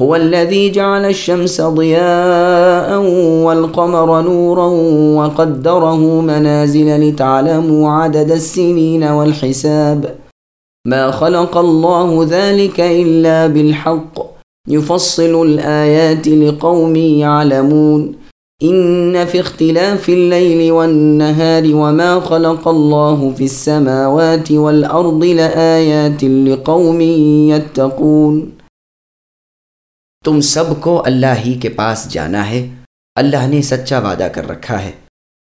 هو الذي جعل الشمس ضياء والقمر نورا وقدره منازل لتعلموا عدد السنين والحساب. ما خلق الله ذلك إلا بالحق. يفصل الآيات لقوم يعلمون. إن في اختلاف الليل والنهار وما خلق الله في السماوات والأرض لآيات لقوم يتقون. تم سب کو اللہ ہی کے پاس جانا ہے، اللہ نے سچا وعدہ کر رکھا ہے۔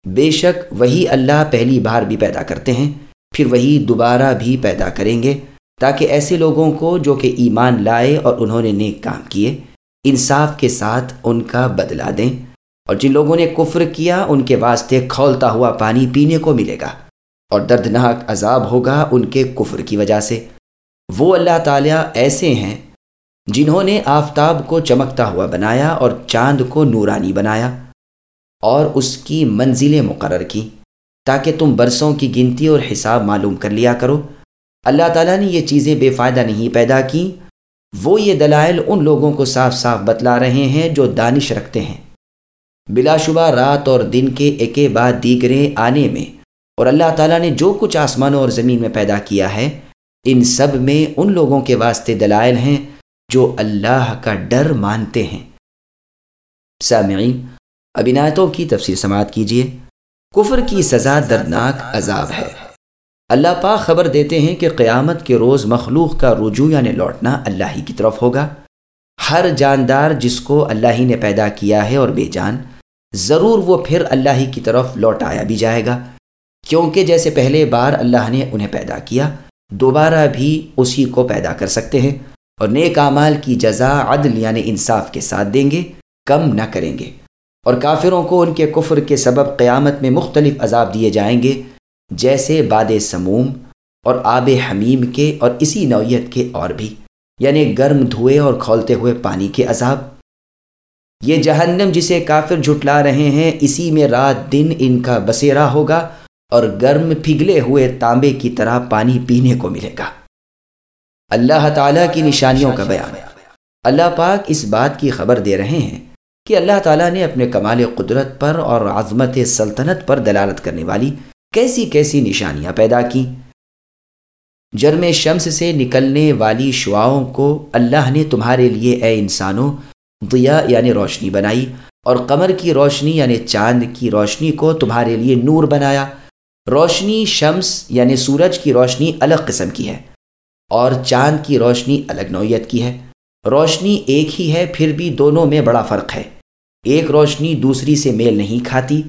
بے شک وہی اللہ پہلی بار بھی پیدا کرتے ہیں، پھر وہی دوبارہ بھی پیدا کریں گے۔ تاکہ ایسے لوگوں کو جو کہ ایمان لائے اور انہوں نے نیک کام کیے، انصاف کے ساتھ ان کا بدلہ دیں۔ اور جن لوگوں نے کفر کیا، ان کے واسطے کھولتا ہوا پانی پینے کو ملے گا۔ اور دردناک عذاب ہوگا ان کے کفر کی وجہ سے۔ وہ اللہ تعالیٰ ایسے ہیں جنہوں نے آفتاب کو چمکتا ہوا بنایا اور چاند کو نورانی بنایا اور اس کی منزلیں مقرر کی تاکہ تم برسوں کی گنتی اور حساب معلوم کر لیا کرو۔ اللہ تعالیٰ نے یہ چیزیں بے فائدہ نہیں پیدا کی۔ وہ یہ دلائل ان لوگوں کو صاف صاف بتلا رہے ہیں جو دانش رکھتے ہیں۔ بلا شبہ رات اور دن کے ایک بعد دیگرے آنے میں اور اللہ تعالیٰ نے جو کچھ آسمانوں اور زمین میں پیدا کیا ہے، ان سب میں ان لوگوں کے واسطے دلائل ہیں۔ جو اللہ کا ڈر مانتے ہیں۔ سامعین، اب عنایتوں کی تفصیل سماعت کیجیے کفر کی سزا دردناک عذاب ہے۔ اللہ پاک خبر دیتے ہیں کہ قیامت کے روز مخلوق کا رجوع یعنی لوٹنا اللہ ہی کی طرف ہوگا۔ ہر جاندار جس کو اللہ ہی نے پیدا کیا ہے اور بے جان، ضرور وہ پھر اللہ ہی کی طرف لوٹایا بھی جائے گا۔ کیونکہ جیسے پہلے بار اللہ نے انہیں پیدا کیا، دوبارہ بھی اسی کو پیدا کر سکتے ہیں۔ اور نیک اعمال کی جزا عدل یعنی انصاف کے ساتھ دیں گے، کم نہ کریں گے۔ اور کافروں کو ان کے کفر کے سبب قیامت میں مختلف عذاب دیے جائیں گے، جیسے باد سموم اور آب حمیم کے اور اسی نوعیت کے اور بھی یعنی گرم دھوئے اور کھولتے ہوئے پانی کے عذاب۔ یہ جہنم جسے کافر جھٹلا رہے ہیں، اسی میں رات دن ان کا بسیرا ہوگا اور گرم پھگلے ہوئے تانبے کی طرح پانی پینے کو ملے گا۔ اللہ تعالیٰ کی نشانیوں کا بیان۔ اللہ پاک اس بات کی خبر دے رہے ہیں کہ اللہ تعالیٰ نے اپنے کمال قدرت پر اور عظمت سلطنت پر دلالت کرنے والی کیسی کیسی نشانیاں پیدا کی جرم شمس سے نکلنے والی شعاؤں کو اللہ نے تمہارے لیے اے انسانوں دیا یعنی روشنی بنائی اور قمر کی روشنی یعنی چاند کی روشنی کو تمہارے لیے نور بنایا۔ روشنی شمس یعنی سورج کی روشنی الگ قسم کی ہے۔ اور چاند کی روشنی الگ نوعیت کی ہے۔ روشنی ایک ہی ہے، پھر بھی دونوں میں بڑا فرق ہے۔ ایک روشنی دوسری سے میل نہیں کھاتی۔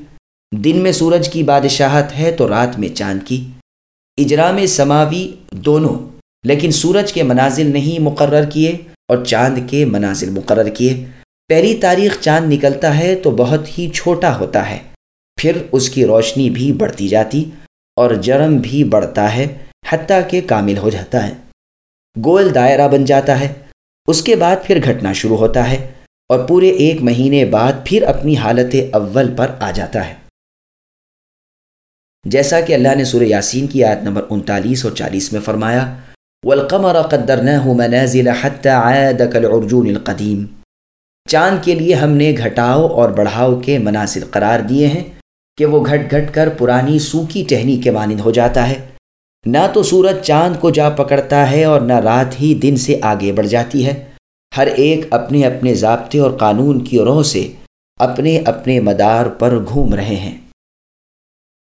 دن میں سورج کی بادشاہت ہے تو رات میں چاند کی۔ اجرام سماوی دونوں، لیکن سورج کے منازل نہیں مقرر کیے اور چاند کے منازل مقرر کیے۔ پہلی تاریخ چاند نکلتا ہے تو بہت ہی چھوٹا ہوتا ہے۔ پھر اس کی روشنی بھی بڑھتی جاتی اور جرم بھی بڑھتا ہے، حتیٰ کہ کامل ہو جاتا ہے۔ گول دائرہ بن جاتا ہے۔ اس کے بعد پھر گھٹنا شروع ہوتا ہے اور پورے ایک مہینے بعد پھر اپنی حالت اول پر آ جاتا ہے۔ جیسا کہ اللہ نے سورہ یاسین کی آیت نمبر انتالیس اور چالیس میں فرمایا، والقمر قدرناه منازل حتى عاد كالعرجون القدیم چاند کے لیے ہم نے گھٹاؤ اور بڑھاؤ کے مناسل قرار دیے ہیں کہ وہ گھٹ گھٹ کر پرانی سوکھی ٹہنی کے مانند ہو جاتا ہے۔ نہ تو سورج چاند کو جا پکڑتا ہے اور نہ رات ہی دن سے آگے بڑھ جاتی ہے۔ ہر ایک اپنے اپنے ضابطے اور قانون کی روح سے اپنے اپنے مدار پر گھوم رہے ہیں۔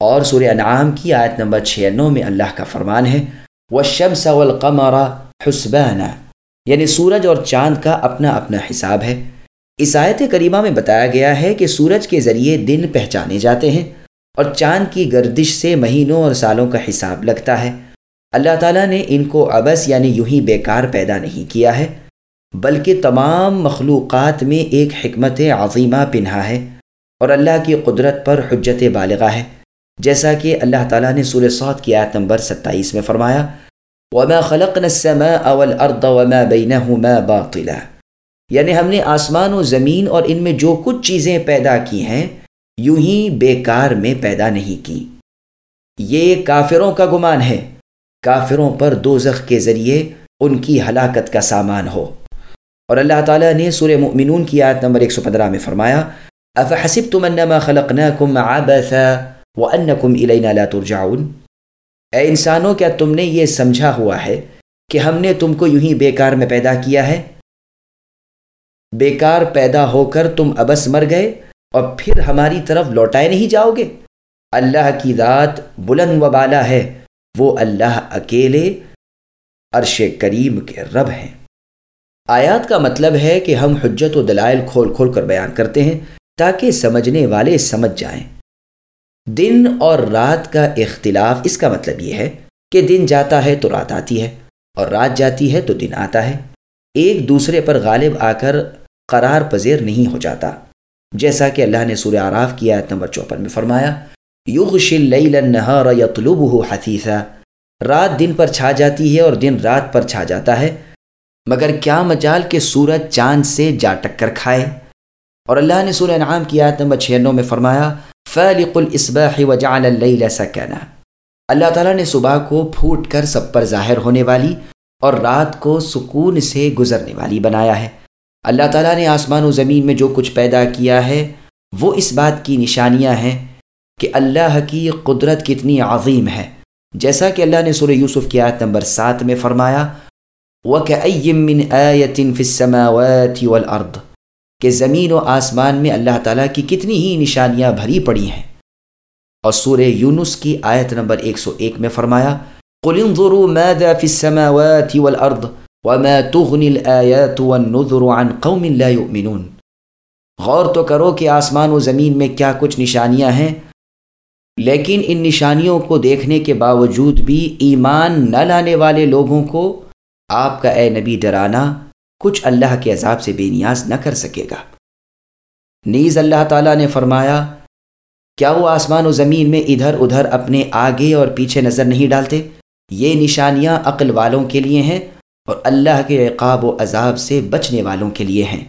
اور سورہ انعام کی آیت نمبر چھیانو میں اللہ کا فرمان ہے وہ شمس والقمر حسبانہ یعنی سورج اور چاند کا اپنا اپنا حساب ہے۔ اس آیت کریمہ میں بتایا گیا ہے کہ سورج کے ذریعے دن پہچانے جاتے ہیں۔ اور چاند کی گردش سے مہینوں اور سالوں کا حساب لگتا ہے۔ اللہ تعالیٰ نے ان کو ابس یعنی یوں ہی بیکار پیدا نہیں کیا ہے، بلکہ تمام مخلوقات میں ایک حکمت عظیمہ پنہا ہے اور اللہ کی قدرت پر حجت بالغہ ہے۔ جیسا کہ اللہ تعالیٰ نے سورہ سعود کی آیت نمبر ستائیس میں فرمایا، وما خلقنا السماء والارض وما بينهما باطلا۔ یعنی ہم نے آسمان و زمین اور ان میں جو کچھ چیزیں پیدا کی ہیں یوں ہی بیکار میں پیدا نہیں کی۔ یہ کافروں کا گمان ہے۔ کافروں پر دوزخ کے ذریعے ان کی ہلاکت کا سامان ہو۔ اور اللہ تعالیٰ نے سورہ مؤمنون کی آیت نمبر 115 میں فرمایا، افحسبتم انما خلقناكم عبثا وانکم الینا لا ترجعون۔ اے انسانوں، کیا تم نے یہ سمجھا ہوا ہے کہ ہم نے تم کو یوں ہی بیکار میں پیدا کیا ہے؟ بیکار پیدا ہو کر تم ابس مر گئے؟ اور پھر ہماری طرف لوٹائے نہیں جاؤ گے۔ اللہ کی ذات بلند و بالا ہے۔ وہ اللہ اکیلے عرش کریم کے رب ہیں۔ آیات کا مطلب ہے کہ ہم حجت و دلائل کھول کھول کر بیان کرتے ہیں تاکہ سمجھنے والے سمجھ جائیں۔ دن اور رات کا اختلاف اس کا مطلب یہ ہے کہ دن جاتا ہے تو رات آتی ہے اور رات جاتی ہے تو دن آتا ہے۔ ایک دوسرے پر غالب آ کر قرار پذیر نہیں ہو جاتا۔ جیسا کہ اللہ نے سورہ آراف کی آیت نمبر چوپن میں فرمایا یغش اللیل النہار یطلبہ حثیثا۔ رات دن پر چھا جاتی ہے اور دن رات پر چھا جاتا ہے، مگر کیا مجال کہ سورج چاند سے جا ٹکر کھائے۔ اور اللہ نے سورہ انعام کی آیت نمبر چھینوں میں فرمایا، فالق الاسباح وجعل اللیل سکنا۔ اللہ تعالیٰ نے صبح کو پھوٹ کر سب پر ظاہر ہونے والی اور رات کو سکون سے گزرنے والی بنایا ہے۔ اللہ تعالیٰ نے آسمان و زمین میں جو کچھ پیدا کیا ہے، وہ اس بات کی نشانیاں ہیں کہ اللہ کی قدرت کتنی عظیم ہے۔ جیسا کہ اللہ نے سورہ یوسف کی آیت نمبر سات میں فرمایا وَكَأَيِّم مِّنْ آيَةٍ فِي السَّمَاوَاتِ وَالْأَرْضِ، کہ زمین و آسمان میں اللہ تعالیٰ کی کتنی ہی نشانیاں بھری پڑی ہیں۔ اور سورہ یونس کی آیت نمبر 101 میں فرمایا، قل انظروا ماذا في السماوات والارض وما تغني الايات والنذر عن قوم لا يؤمنون۔ غور تو کرو کہ آسمان و زمین میں کیا کچھ نشانیاں ہیں، لیکن ان نشانیوں کو دیکھنے کے باوجود بھی ایمان نہ لانے والے لوگوں کو آپ کا اے نبی ڈرانا کچھ اللہ کے عذاب سے بے نیاز نہ کر سکے گا۔ نیز اللہ تعالیٰ نے فرمایا، کیا وہ آسمان و زمین میں ادھر ادھر اپنے آگے اور پیچھے نظر نہیں ڈالتے؟ یہ نشانیاں عقل والوں کے لیے ہیں اور اللہ کے عقاب و عذاب سے بچنے والوں کے لیے ہیں۔